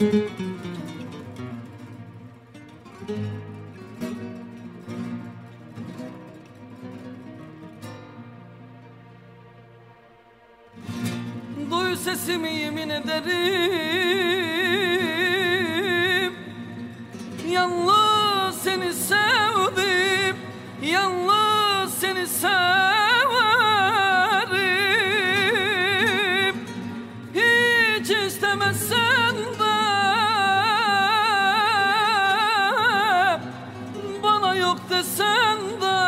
Duy sesimi yemin ederim. Yalnız seni sevdim. Yalnız seni severim de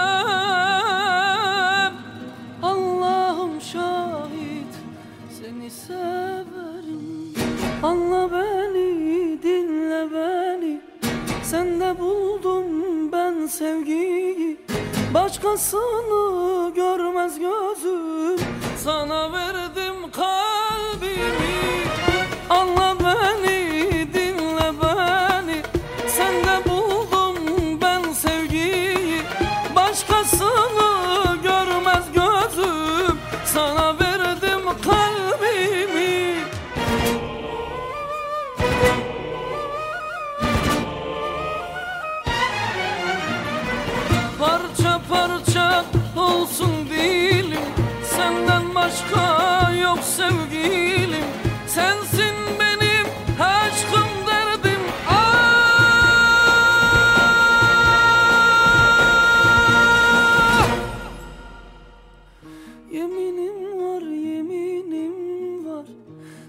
Allah'ım şahit seni severim. Anla beni dinle beni. Sende buldum ben sevgiyi. Başkasını görmez gözüm. Sana verdim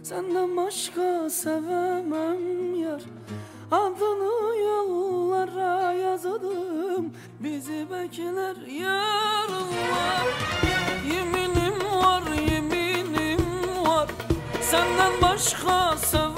Senden başka sevemem yar. Adını yollara yazdım. Bizi bekler yarınlar. Yeminim var yeminim var. Senden başka sevemem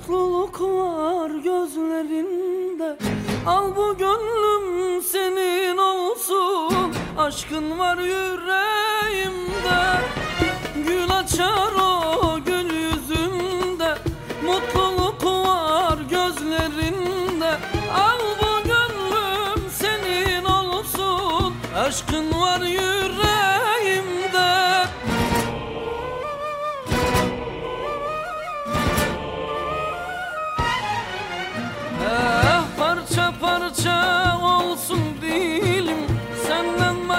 Mutluluk var gözlerinde. Al bu gönlüm senin olsun. Aşkın var yüreğimde. Gül açar o gül yüzünde. Mutluluk var gözlerinde. Al bu gönlüm senin olsun. Aşkın var yüreğimde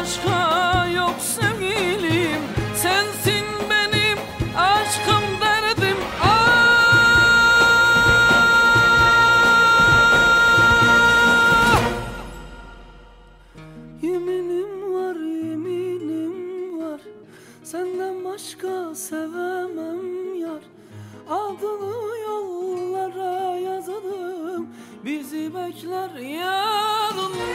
başka yok sevgilim. Sensin benim aşkım derdim. Ah! Yeminim var yeminim var. Senden başka sevemem yar. Adını yollara yazdım Bizi bekler yarınlar